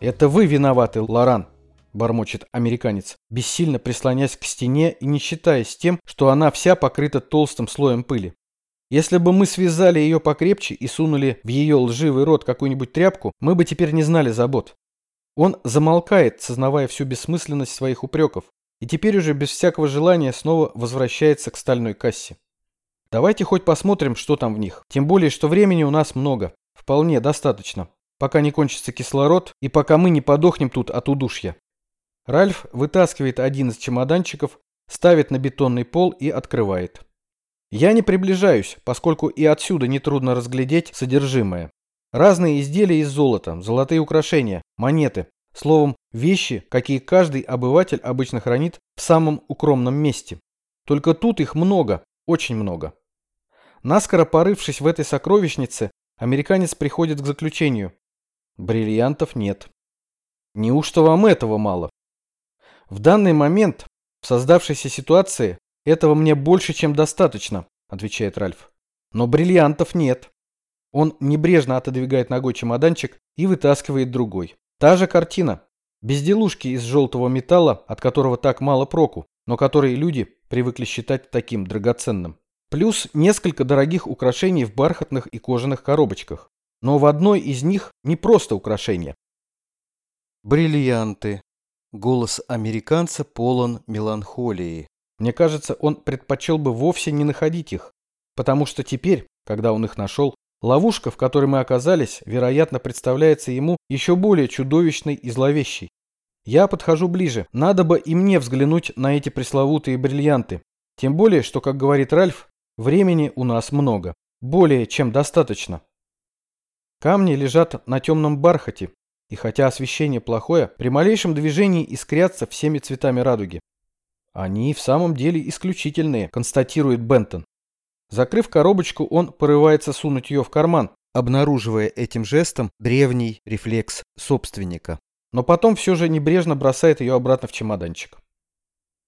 «Это вы виноваты, Лоран», – бормочет американец, бессильно прислонясь к стене и не считаясь тем, что она вся покрыта толстым слоем пыли. Если бы мы связали ее покрепче и сунули в ее лживый рот какую-нибудь тряпку, мы бы теперь не знали забот. Он замолкает, сознавая всю бессмысленность своих упреков, и теперь уже без всякого желания снова возвращается к стальной кассе. Давайте хоть посмотрим, что там в них. Тем более, что времени у нас много. Вполне достаточно. Пока не кончится кислород и пока мы не подохнем тут от удушья. Ральф вытаскивает один из чемоданчиков, ставит на бетонный пол и открывает. Я не приближаюсь, поскольку и отсюда нетрудно разглядеть содержимое. Разные изделия из золота, золотые украшения, монеты. Словом, вещи, какие каждый обыватель обычно хранит в самом укромном месте. Только тут их много, очень много. Наскоро порывшись в этой сокровищнице, американец приходит к заключению. Бриллиантов нет. Неужто вам этого мало? В данный момент, в создавшейся ситуации, этого мне больше, чем достаточно, отвечает Ральф. Но бриллиантов нет. Он небрежно отодвигает ногой чемоданчик и вытаскивает другой. Та же картина. Безделушки из желтого металла, от которого так мало проку, но которые люди привыкли считать таким драгоценным. Плюс несколько дорогих украшений в бархатных и кожаных коробочках. Но в одной из них не просто украшение. Бриллианты. Голос американца полон меланхолии. Мне кажется, он предпочел бы вовсе не находить их, потому что теперь, когда он их нашел, ловушка, в которой мы оказались, вероятно, представляется ему еще более чудовищной и зловещей. Я подхожу ближе. Надо бы и мне взглянуть на эти пресловутые бриллианты. Тем более, что, как говорит Ральф, времени у нас много. Более чем достаточно. Камни лежат на темном бархате, и хотя освещение плохое, при малейшем движении искрятся всеми цветами радуги. Они в самом деле исключительные, констатирует Бентон. Закрыв коробочку, он порывается сунуть ее в карман, обнаруживая этим жестом древний рефлекс собственника но потом все же небрежно бросает ее обратно в чемоданчик.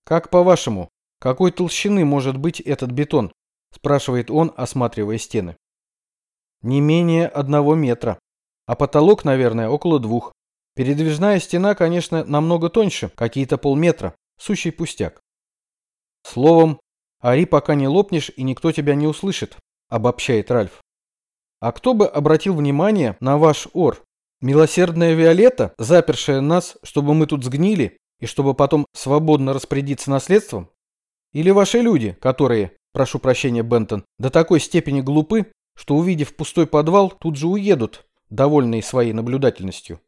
«Как по-вашему, какой толщины может быть этот бетон?» – спрашивает он, осматривая стены. «Не менее одного метра, а потолок, наверное, около двух. Передвижная стена, конечно, намного тоньше, какие-то полметра, сущий пустяк. Словом, Ари пока не лопнешь и никто тебя не услышит», – обобщает Ральф. «А кто бы обратил внимание на ваш ор?» Милосердная Виолетта, запершая нас, чтобы мы тут сгнили и чтобы потом свободно распорядиться наследством? Или ваши люди, которые, прошу прощения, Бентон, до такой степени глупы, что, увидев пустой подвал, тут же уедут, довольные своей наблюдательностью?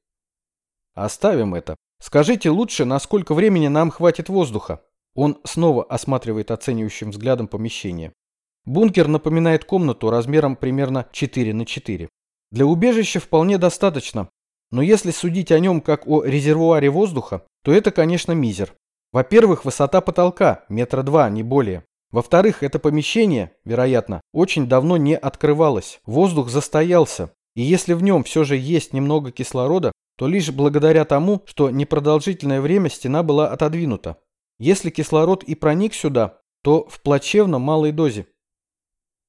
Оставим это. Скажите лучше, насколько времени нам хватит воздуха? Он снова осматривает оценивающим взглядом помещение. Бункер напоминает комнату размером примерно 4 на 4. Для убежища вполне достаточно, но если судить о нем как о резервуаре воздуха, то это, конечно, мизер. Во-первых, высота потолка, метра два, не более. Во-вторых, это помещение, вероятно, очень давно не открывалось, воздух застоялся, и если в нем все же есть немного кислорода, то лишь благодаря тому, что непродолжительное время стена была отодвинута. Если кислород и проник сюда, то в плачевно малой дозе.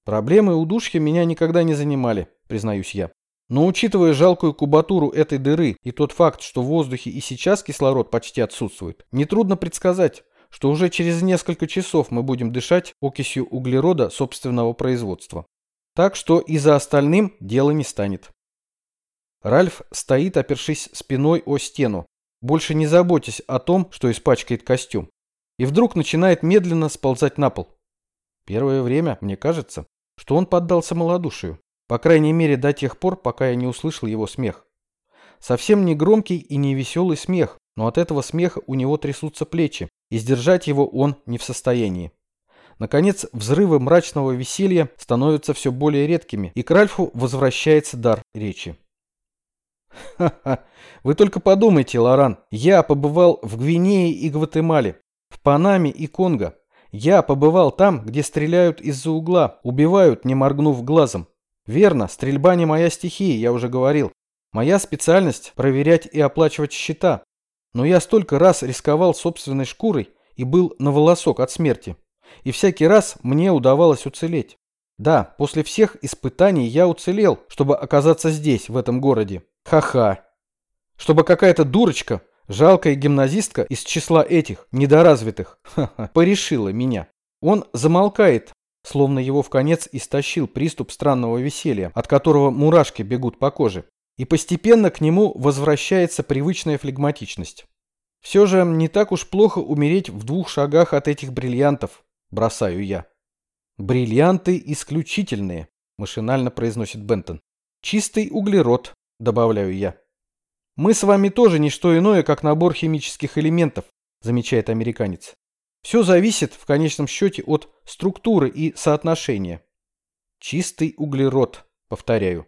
Проблемы удушья меня никогда не занимали признаюсь я. Но учитывая жалкую кубатуру этой дыры и тот факт, что в воздухе и сейчас кислород почти отсутствует, нетрудно предсказать, что уже через несколько часов мы будем дышать окисью углерода собственного производства. Так что и за остальным дело не станет. Ральф стоит, опершись спиной о стену, больше не заботясь о том, что испачкает костюм. И вдруг начинает медленно сползать на пол. Первое время, мне кажется, что он поддался малодушию. По крайней мере, до тех пор, пока я не услышал его смех. Совсем не громкий и не веселый смех, но от этого смеха у него трясутся плечи, и сдержать его он не в состоянии. Наконец, взрывы мрачного веселья становятся все более редкими, и к Ральфу возвращается дар речи. «Ха-ха, вы только подумайте, Лоран, я побывал в Гвинее и Гватемале, в Панаме и Конго. Я побывал там, где стреляют из-за угла, убивают, не моргнув глазом. Верно, стрельба не моя стихия, я уже говорил. Моя специальность – проверять и оплачивать счета. Но я столько раз рисковал собственной шкурой и был на волосок от смерти. И всякий раз мне удавалось уцелеть. Да, после всех испытаний я уцелел, чтобы оказаться здесь, в этом городе. Ха-ха. Чтобы какая-то дурочка, жалкая гимназистка из числа этих, недоразвитых, ха-ха, порешила меня. Он замолкает, словно его в конец истощил приступ странного веселья, от которого мурашки бегут по коже. И постепенно к нему возвращается привычная флегматичность. Все же не так уж плохо умереть в двух шагах от этих бриллиантов, бросаю я. Бриллианты исключительные, машинально произносит Бентон. Чистый углерод, добавляю я. Мы с вами тоже не что иное, как набор химических элементов, замечает американец. Все зависит в конечном счете от структуры и соотношения. Чистый углерод, повторяю.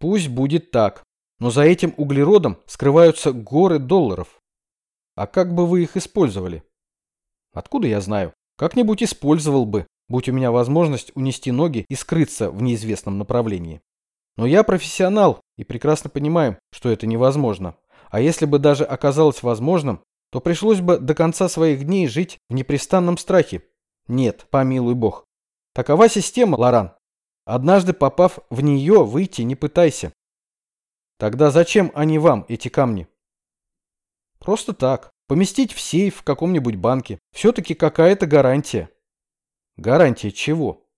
Пусть будет так, но за этим углеродом скрываются горы долларов. А как бы вы их использовали? Откуда я знаю? Как-нибудь использовал бы, будь у меня возможность унести ноги и скрыться в неизвестном направлении. Но я профессионал и прекрасно понимаю, что это невозможно. А если бы даже оказалось возможным, то пришлось бы до конца своих дней жить в непрестанном страхе. Нет, помилуй бог. Такова система, Лоран. Однажды попав в нее, выйти не пытайся. Тогда зачем они вам, эти камни? Просто так. Поместить в сейф в каком-нибудь банке. Все-таки какая-то гарантия. Гарантия чего?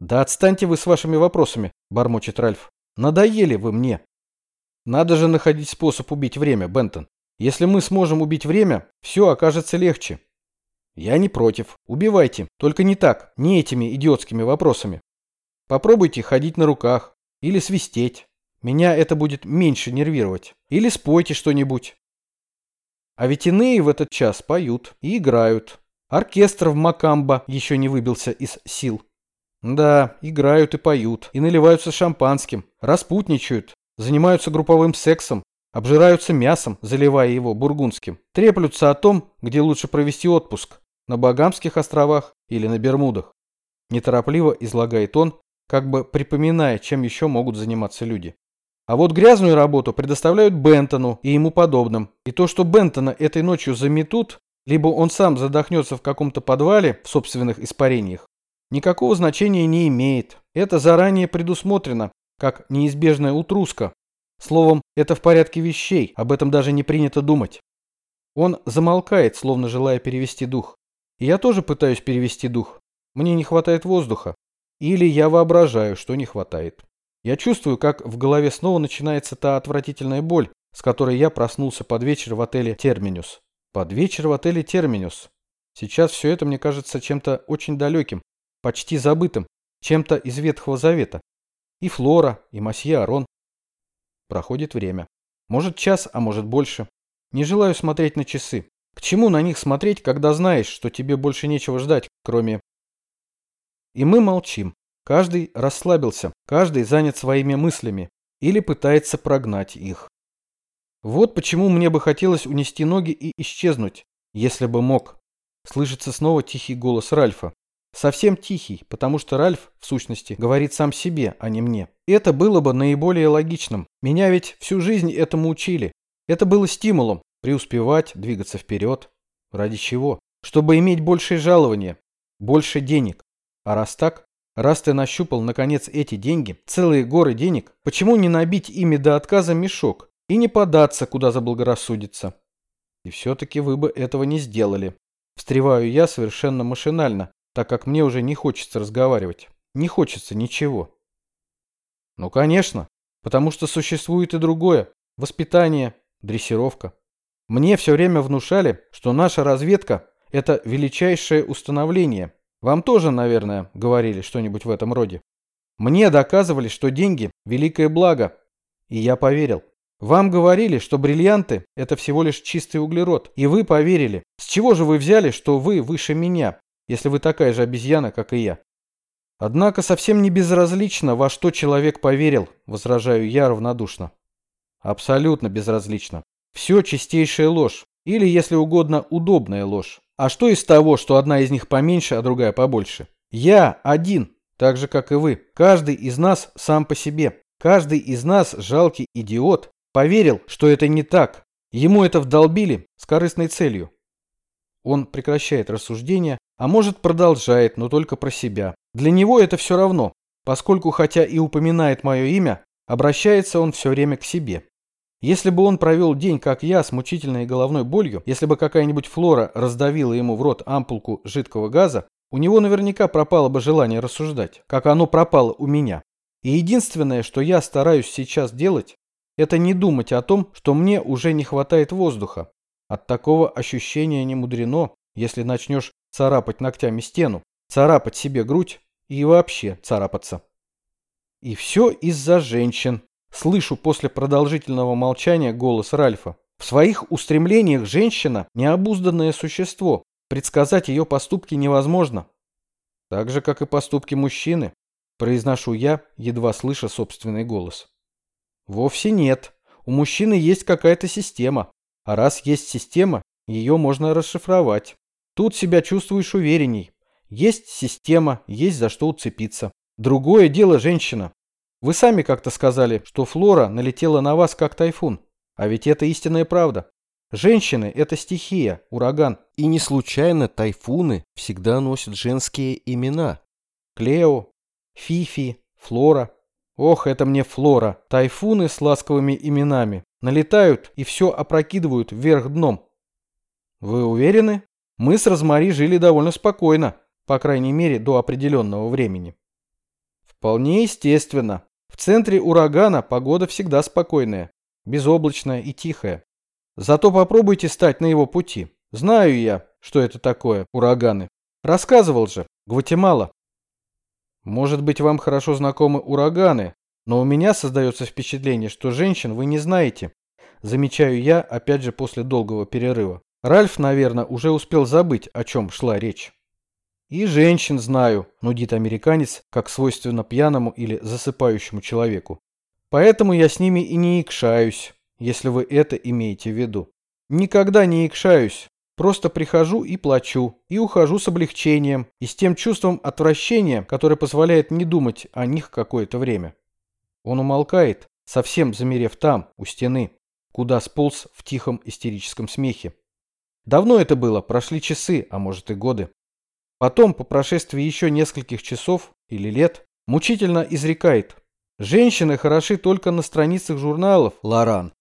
Да отстаньте вы с вашими вопросами, бормочет Ральф. Надоели вы мне. Надо же находить способ убить время, Бентон. Если мы сможем убить время, все окажется легче. Я не против. Убивайте. Только не так, не этими идиотскими вопросами. Попробуйте ходить на руках. Или свистеть. Меня это будет меньше нервировать. Или спойте что-нибудь. А ведь иные в этот час поют и играют. Оркестр в Макамбо еще не выбился из сил. Да, играют и поют, и наливаются шампанским, распутничают, занимаются групповым сексом, обжираются мясом, заливая его бургундским, треплются о том, где лучше провести отпуск, на Багамских островах или на Бермудах. Неторопливо излагает он, как бы припоминая, чем еще могут заниматься люди. А вот грязную работу предоставляют Бентону и ему подобным. И то, что Бентона этой ночью заметут, либо он сам задохнется в каком-то подвале в собственных испарениях, никакого значения не имеет. Это заранее предусмотрено, как неизбежная утруска. Словом, это в порядке вещей, об этом даже не принято думать. Он замолкает, словно желая перевести дух. И я тоже пытаюсь перевести дух. Мне не хватает воздуха. Или я воображаю, что не хватает. Я чувствую, как в голове снова начинается та отвратительная боль, с которой я проснулся под вечер в отеле «Терминус». Под вечер в отеле «Терминус». Сейчас все это мне кажется чем-то очень далеким, почти забытым, чем-то из Ветхого Завета. И Флора, и Масье Арон. Проходит время. Может час, а может больше. Не желаю смотреть на часы. К чему на них смотреть, когда знаешь, что тебе больше нечего ждать, кроме... И мы молчим. Каждый расслабился, каждый занят своими мыслями или пытается прогнать их. Вот почему мне бы хотелось унести ноги и исчезнуть, если бы мог. Слышится снова тихий голос Ральфа. Совсем тихий, потому что Ральф, в сущности, говорит сам себе, а не мне. Это было бы наиболее логичным. Меня ведь всю жизнь этому учили. Это было стимулом преуспевать, двигаться вперед. Ради чего? Чтобы иметь большее жалование, больше денег. А раз так, Раз ты нащупал, наконец, эти деньги, целые горы денег, почему не набить ими до отказа мешок и не податься, куда заблагорассудится? И все-таки вы бы этого не сделали. Встреваю я совершенно машинально, так как мне уже не хочется разговаривать. Не хочется ничего. Ну, конечно, потому что существует и другое. Воспитание, дрессировка. Мне все время внушали, что наша разведка – это величайшее установление, вам тоже, наверное, говорили что-нибудь в этом роде. Мне доказывали, что деньги – великое благо. И я поверил. Вам говорили, что бриллианты – это всего лишь чистый углерод. И вы поверили. С чего же вы взяли, что вы выше меня, если вы такая же обезьяна, как и я? Однако совсем не безразлично, во что человек поверил, возражаю я равнодушно. Абсолютно безразлично. Все чистейшая ложь. Или, если угодно, удобная ложь. А что из того, что одна из них поменьше, а другая побольше? Я один, так же, как и вы. Каждый из нас сам по себе. Каждый из нас, жалкий идиот, поверил, что это не так. Ему это вдолбили с корыстной целью. Он прекращает рассуждение, а может продолжает, но только про себя. Для него это все равно, поскольку хотя и упоминает мое имя, обращается он все время к себе. Если бы он провел день, как я, с мучительной головной болью, если бы какая-нибудь флора раздавила ему в рот ампулку жидкого газа, у него наверняка пропало бы желание рассуждать, как оно пропало у меня. И единственное, что я стараюсь сейчас делать, это не думать о том, что мне уже не хватает воздуха. От такого ощущения не мудрено, если начнешь царапать ногтями стену, царапать себе грудь и вообще царапаться. И все из-за женщин. Слышу после продолжительного молчания голос Ральфа. В своих устремлениях женщина – необузданное существо. Предсказать ее поступки невозможно. Так же, как и поступки мужчины, произношу я, едва слыша собственный голос. Вовсе нет. У мужчины есть какая-то система. А раз есть система, ее можно расшифровать. Тут себя чувствуешь уверенней. Есть система, есть за что уцепиться. Другое дело женщина. Вы сами как-то сказали, что Флора налетела на вас как тайфун. А ведь это истинная правда. Женщины – это стихия, ураган. И не случайно тайфуны всегда носят женские имена. Клео, Фифи, Флора. Ох, это мне Флора. Тайфуны с ласковыми именами. Налетают и все опрокидывают вверх дном. Вы уверены? Мы с Розмари жили довольно спокойно, по крайней мере, до определенного времени. Вполне естественно. В центре урагана погода всегда спокойная, безоблачная и тихая. Зато попробуйте стать на его пути. Знаю я, что это такое, ураганы. Рассказывал же, Гватемала. Может быть, вам хорошо знакомы ураганы, но у меня создается впечатление, что женщин вы не знаете. Замечаю я, опять же, после долгого перерыва. Ральф, наверное, уже успел забыть, о чем шла речь. «И женщин знаю», – нудит американец, как свойственно пьяному или засыпающему человеку. «Поэтому я с ними и не икшаюсь, если вы это имеете в виду. Никогда не икшаюсь, просто прихожу и плачу, и ухожу с облегчением, и с тем чувством отвращения, которое позволяет не думать о них какое-то время». Он умолкает, совсем замерев там, у стены, куда сполз в тихом истерическом смехе. Давно это было, прошли часы, а может и годы. Потом, по прошествии еще нескольких часов или лет, мучительно изрекает. Женщины хороши только на страницах журналов, Лоран.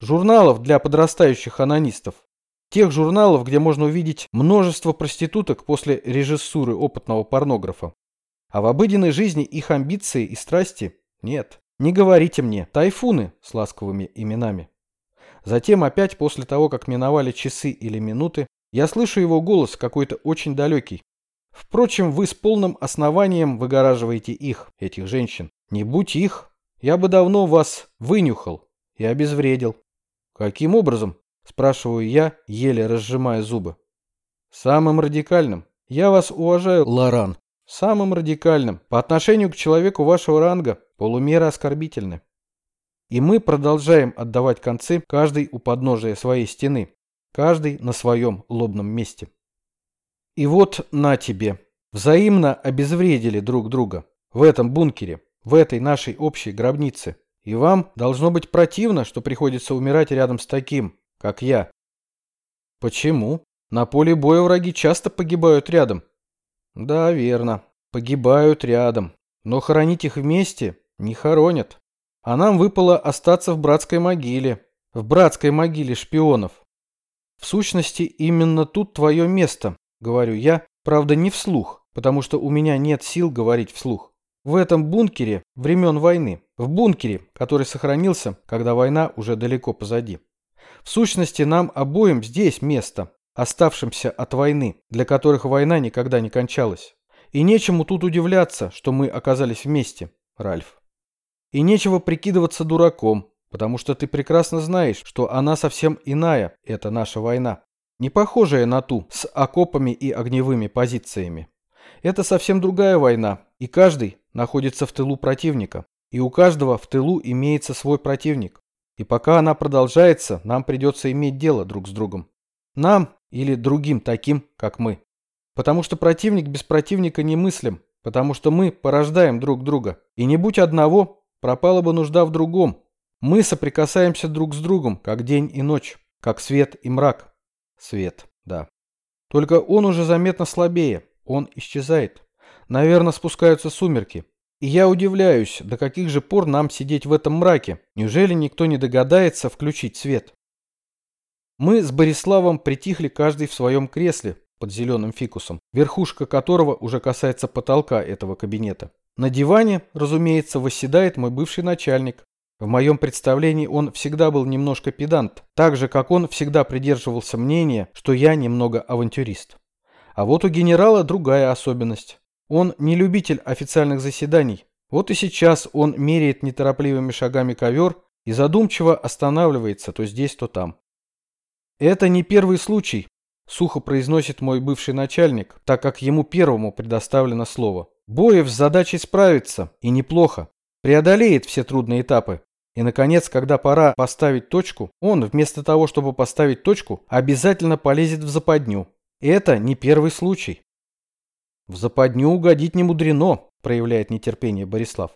Журналов для подрастающих анонистов. Тех журналов, где можно увидеть множество проституток после режиссуры опытного порнографа. А в обыденной жизни их амбиции и страсти нет. Не говорите мне, тайфуны с ласковыми именами. Затем опять после того, как миновали часы или минуты, я слышу его голос какой-то очень далекий. Впрочем, вы с полным основанием выгораживаете их, этих женщин. Не будь их, я бы давно вас вынюхал и обезвредил. Каким образом? Спрашиваю я, еле разжимая зубы. Самым радикальным. Я вас уважаю, Лоран. Самым радикальным. По отношению к человеку вашего ранга полумеры оскорбительны. И мы продолжаем отдавать концы, каждый у подножия своей стены, каждый на своем лобном месте. И вот на тебе. Взаимно обезвредили друг друга. В этом бункере, в этой нашей общей гробнице. И вам должно быть противно, что приходится умирать рядом с таким, как я. Почему? На поле боя враги часто погибают рядом. Да, верно. Погибают рядом. Но хоронить их вместе не хоронят. А нам выпало остаться в братской могиле. В братской могиле шпионов. В сущности, именно тут твое место, говорю я, правда не вслух, потому что у меня нет сил говорить вслух. В этом бункере времен войны. В бункере, который сохранился, когда война уже далеко позади. В сущности, нам обоим здесь место, оставшимся от войны, для которых война никогда не кончалась. И нечему тут удивляться, что мы оказались вместе, Ральф. И нечего прикидываться дураком, потому что ты прекрасно знаешь, что она совсем иная, это наша война. Не похожая на ту, с окопами и огневыми позициями. Это совсем другая война, и каждый находится в тылу противника. И у каждого в тылу имеется свой противник. И пока она продолжается, нам придется иметь дело друг с другом. Нам или другим таким, как мы. Потому что противник без противника не мыслим, потому что мы порождаем друг друга. И не будь одного, пропала бы нужда в другом. Мы соприкасаемся друг с другом, как день и ночь, как свет и мрак. Свет, да. Только он уже заметно слабее, он исчезает. Наверное, спускаются сумерки. И я удивляюсь, до каких же пор нам сидеть в этом мраке? Неужели никто не догадается включить свет? Мы с Бориславом притихли каждый в своем кресле под зеленым фикусом, верхушка которого уже касается потолка этого кабинета. На диване, разумеется, восседает мой бывший начальник. В моем представлении он всегда был немножко педант, так же, как он всегда придерживался мнения, что я немного авантюрист. А вот у генерала другая особенность. Он не любитель официальных заседаний. Вот и сейчас он меряет неторопливыми шагами ковер и задумчиво останавливается то здесь, то там. «Это не первый случай», – сухо произносит мой бывший начальник, так как ему первому предоставлено слово. «Боев с задачей справится, и неплохо. Преодолеет все трудные этапы. И, наконец, когда пора поставить точку, он, вместо того, чтобы поставить точку, обязательно полезет в западню. Это не первый случай. В западню угодить не мудрено, проявляет нетерпение Борислав.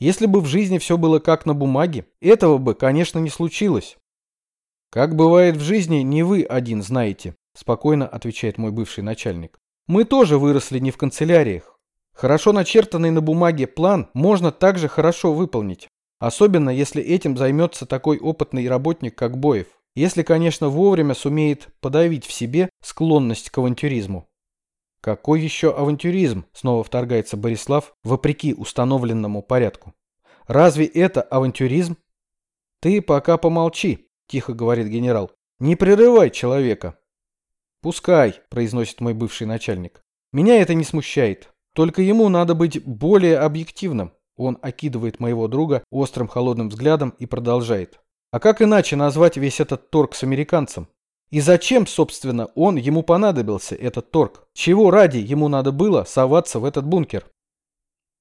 Если бы в жизни все было как на бумаге, этого бы, конечно, не случилось. Как бывает в жизни, не вы один знаете, спокойно отвечает мой бывший начальник. Мы тоже выросли не в канцеляриях. Хорошо начертанный на бумаге план можно также хорошо выполнить. Особенно, если этим займется такой опытный работник, как Боев. Если, конечно, вовремя сумеет подавить в себе склонность к авантюризму. Какой еще авантюризм? Снова вторгается Борислав, вопреки установленному порядку. Разве это авантюризм? Ты пока помолчи, тихо говорит генерал. Не прерывай человека. Пускай, произносит мой бывший начальник. Меня это не смущает. Только ему надо быть более объективным. Он окидывает моего друга острым холодным взглядом и продолжает. А как иначе назвать весь этот торг с американцем? И зачем, собственно, он ему понадобился, этот торг? Чего ради ему надо было соваться в этот бункер?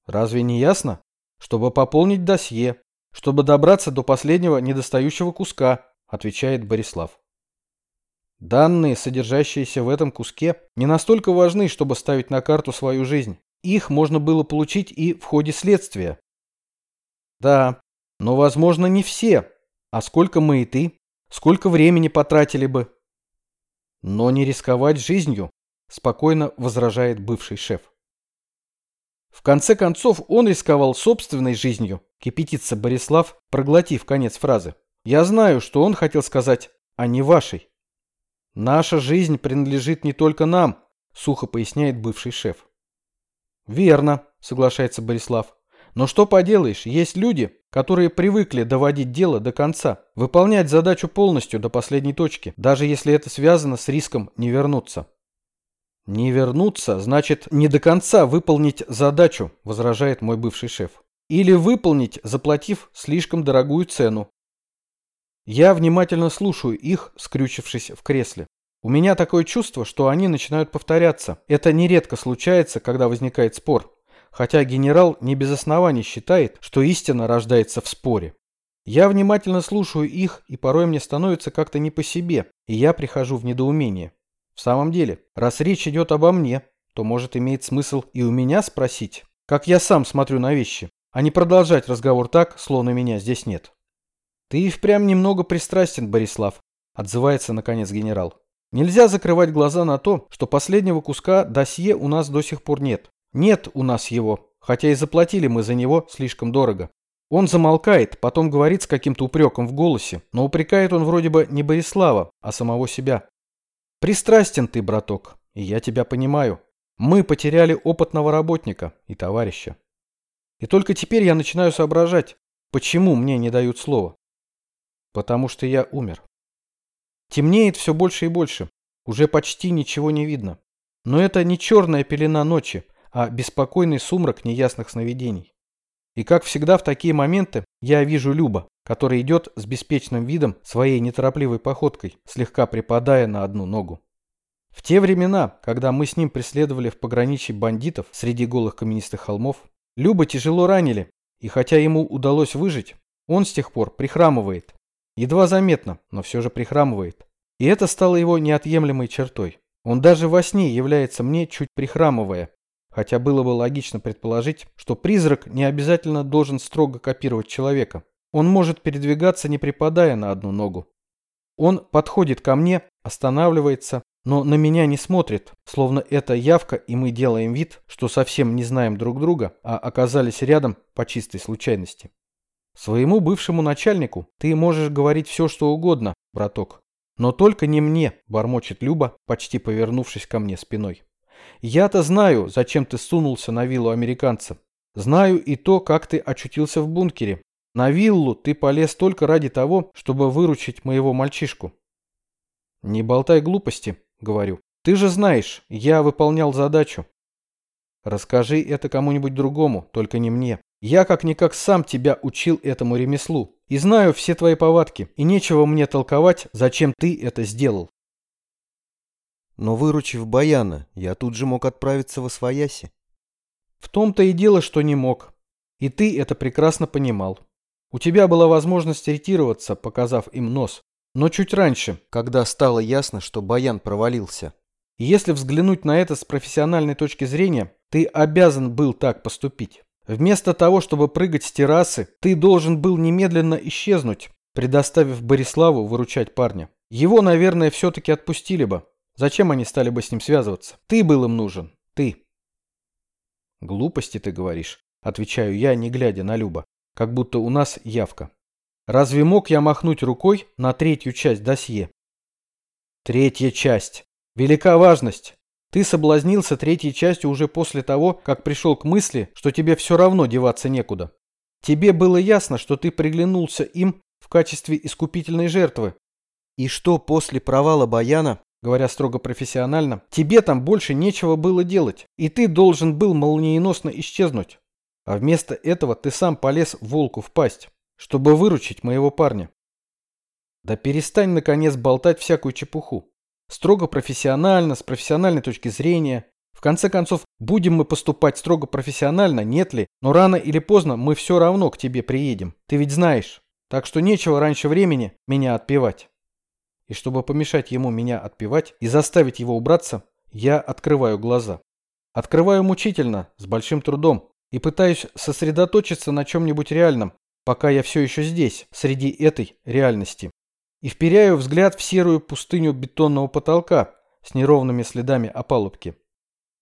Разве не ясно? Чтобы пополнить досье, чтобы добраться до последнего недостающего куска, отвечает Борислав. Данные, содержащиеся в этом куске, не настолько важны, чтобы ставить на карту свою жизнь. Их можно было получить и в ходе следствия. Да, но, возможно, не все. А сколько мы и ты? Сколько времени потратили бы? Но не рисковать жизнью, спокойно возражает бывший шеф. В конце концов, он рисковал собственной жизнью, кипятится Борислав, проглотив конец фразы. Я знаю, что он хотел сказать, а не вашей. Наша жизнь принадлежит не только нам, сухо поясняет бывший шеф. Верно, соглашается Борислав. Но что поделаешь, есть люди, которые привыкли доводить дело до конца, выполнять задачу полностью до последней точки, даже если это связано с риском не вернуться. «Не вернуться значит не до конца выполнить задачу», – возражает мой бывший шеф. «Или выполнить, заплатив слишком дорогую цену». Я внимательно слушаю их, скрючившись в кресле. У меня такое чувство, что они начинают повторяться. Это нередко случается, когда возникает спор хотя генерал не без оснований считает, что истина рождается в споре. Я внимательно слушаю их, и порой мне становится как-то не по себе, и я прихожу в недоумение. В самом деле, раз речь идет обо мне, то может иметь смысл и у меня спросить, как я сам смотрю на вещи, а не продолжать разговор так, словно меня здесь нет. Ты и впрямь немного пристрастен, Борислав, отзывается наконец генерал. Нельзя закрывать глаза на то, что последнего куска досье у нас до сих пор нет. Нет у нас его, хотя и заплатили мы за него слишком дорого. Он замолкает, потом говорит с каким-то упреком в голосе, но упрекает он вроде бы не Борислава, а самого себя. Пристрастен ты, браток, и я тебя понимаю. Мы потеряли опытного работника и товарища. И только теперь я начинаю соображать, почему мне не дают слова. Потому что я умер. Темнеет все больше и больше, уже почти ничего не видно. Но это не черная пелена ночи, а беспокойный сумрак неясных сновидений. И как всегда в такие моменты я вижу Люба, который идет с беспечным видом своей неторопливой походкой, слегка припадая на одну ногу. В те времена, когда мы с ним преследовали в пограничье бандитов среди голых каменистых холмов, Люба тяжело ранили, и хотя ему удалось выжить, он с тех пор прихрамывает. Едва заметно, но все же прихрамывает. И это стало его неотъемлемой чертой. Он даже во сне является мне чуть прихрамывая, Хотя было бы логично предположить, что призрак не обязательно должен строго копировать человека. Он может передвигаться, не припадая на одну ногу. Он подходит ко мне, останавливается, но на меня не смотрит, словно это явка, и мы делаем вид, что совсем не знаем друг друга, а оказались рядом по чистой случайности. Своему бывшему начальнику ты можешь говорить все, что угодно, браток. Но только не мне, бормочет Люба, почти повернувшись ко мне спиной. Я-то знаю, зачем ты сунулся на виллу американца. Знаю и то, как ты очутился в бункере. На виллу ты полез только ради того, чтобы выручить моего мальчишку. Не болтай глупости, говорю. Ты же знаешь, я выполнял задачу. Расскажи это кому-нибудь другому, только не мне. Я как-никак сам тебя учил этому ремеслу. И знаю все твои повадки, и нечего мне толковать, зачем ты это сделал. Но выручив Баяна, я тут же мог отправиться во Свояси. В том-то и дело, что не мог. И ты это прекрасно понимал. У тебя была возможность ретироваться, показав им нос. Но чуть раньше, когда стало ясно, что Баян провалился. если взглянуть на это с профессиональной точки зрения, ты обязан был так поступить. Вместо того, чтобы прыгать с террасы, ты должен был немедленно исчезнуть, предоставив Бориславу выручать парня. Его, наверное, все-таки отпустили бы. Зачем они стали бы с ним связываться? Ты был им нужен. Ты. Глупости ты говоришь, отвечаю я, не глядя на Люба. Как будто у нас явка. Разве мог я махнуть рукой на третью часть досье? Третья часть. Велика важность. Ты соблазнился третьей частью уже после того, как пришел к мысли, что тебе все равно деваться некуда. Тебе было ясно, что ты приглянулся им в качестве искупительной жертвы. И что после провала Баяна, говоря строго профессионально, тебе там больше нечего было делать, и ты должен был молниеносно исчезнуть. А вместо этого ты сам полез волку в пасть, чтобы выручить моего парня. Да перестань, наконец, болтать всякую чепуху. Строго профессионально, с профессиональной точки зрения. В конце концов, будем мы поступать строго профессионально, нет ли, но рано или поздно мы все равно к тебе приедем. Ты ведь знаешь. Так что нечего раньше времени меня отпевать. И чтобы помешать ему меня отпевать и заставить его убраться, я открываю глаза. Открываю мучительно, с большим трудом, и пытаюсь сосредоточиться на чем-нибудь реальном, пока я все еще здесь, среди этой реальности и вперяю взгляд в серую пустыню бетонного потолка с неровными следами опалубки.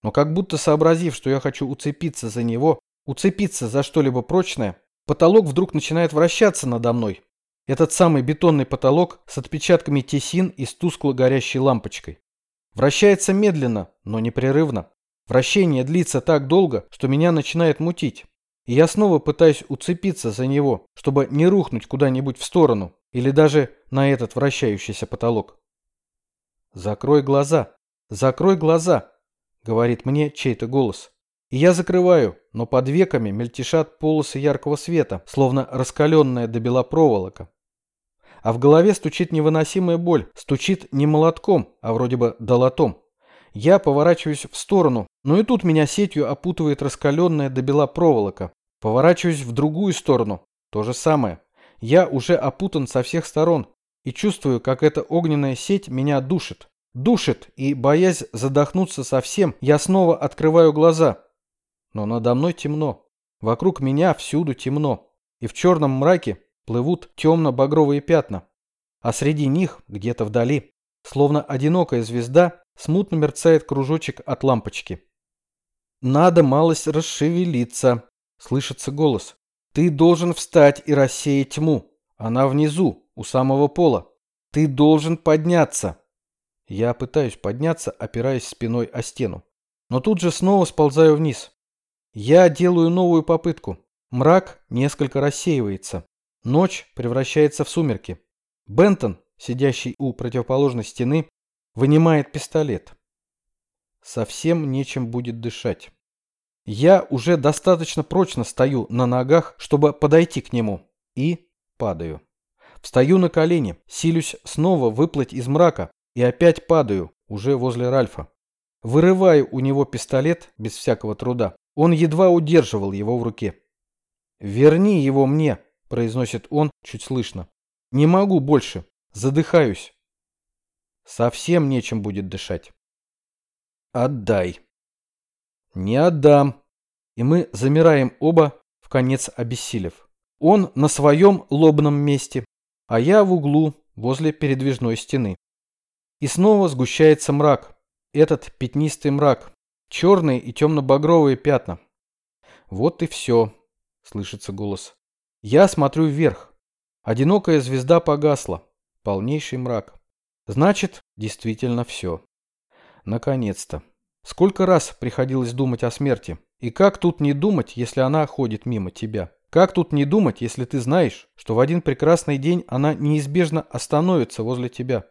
Но как будто сообразив, что я хочу уцепиться за него, уцепиться за что-либо прочное, потолок вдруг начинает вращаться надо мной. Этот самый бетонный потолок с отпечатками тесин и с тускло горящей лампочкой. Вращается медленно, но непрерывно. Вращение длится так долго, что меня начинает мутить. И я снова пытаюсь уцепиться за него, чтобы не рухнуть куда-нибудь в сторону, или даже на этот вращающийся потолок. «Закрой глаза! Закрой глаза!» — говорит мне чей-то голос. И я закрываю, но под веками мельтешат полосы яркого света, словно раскаленная до бела проволока. А в голове стучит невыносимая боль, стучит не молотком, а вроде бы долотом. Я поворачиваюсь в сторону, но и тут меня сетью опутывает раскаленная до бела проволока. Поворачиваюсь в другую сторону, то же самое. Я уже опутан со всех сторон и чувствую, как эта огненная сеть меня душит. Душит, и, боясь задохнуться совсем, я снова открываю глаза. Но надо мной темно. Вокруг меня всюду темно. И в черном мраке плывут темно-багровые пятна. А среди них, где-то вдали, словно одинокая звезда, смутно мерцает кружочек от лампочки. «Надо малость расшевелиться», — слышится голос. Ты должен встать и рассеять тьму. Она внизу, у самого пола. Ты должен подняться. Я пытаюсь подняться, опираясь спиной о стену. Но тут же снова сползаю вниз. Я делаю новую попытку. Мрак несколько рассеивается. Ночь превращается в сумерки. Бентон, сидящий у противоположной стены, вынимает пистолет. Совсем нечем будет дышать. Я уже достаточно прочно стою на ногах, чтобы подойти к нему. И падаю. Встаю на колени, силюсь снова выплыть из мрака и опять падаю, уже возле Ральфа. Вырываю у него пистолет без всякого труда. Он едва удерживал его в руке. «Верни его мне», – произносит он чуть слышно. «Не могу больше. Задыхаюсь». Совсем нечем будет дышать. «Отдай». «Не отдам». И мы замираем оба, в конец обессилев. Он на своем лобном месте, а я в углу возле передвижной стены. И снова сгущается мрак. Этот пятнистый мрак. Черные и темно-багровые пятна. Вот и все, слышится голос. Я смотрю вверх. Одинокая звезда погасла. Полнейший мрак. Значит, действительно все. Наконец-то. Сколько раз приходилось думать о смерти? И как тут не думать, если она ходит мимо тебя? Как тут не думать, если ты знаешь, что в один прекрасный день она неизбежно остановится возле тебя?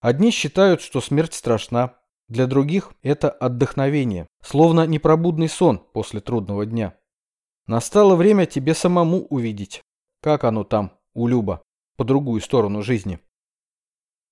Одни считают, что смерть страшна, для других это отдохновение, словно непробудный сон после трудного дня. Настало время тебе самому увидеть, как оно там, у Люба, по другую сторону жизни.